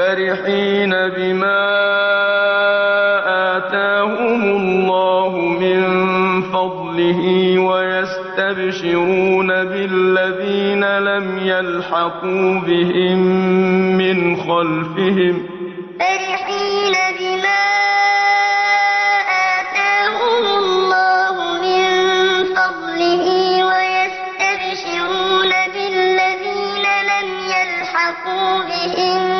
فَرِحِينَ بِمَا آتَاهُمُ اللَّهُ مِن فَضْلِهِ وَيَسْتَبْشِرُونَ بِالَّذِينَ لَمْ يَلْحَقُوا بِهِم مِّنْ خَلْفِهِمْ. هُمْ يَحْزَنُونَ وَيَسْتَبْشِرُونَ بِالَّذِينَ لَمْ يَلْحَقُوا بِهِم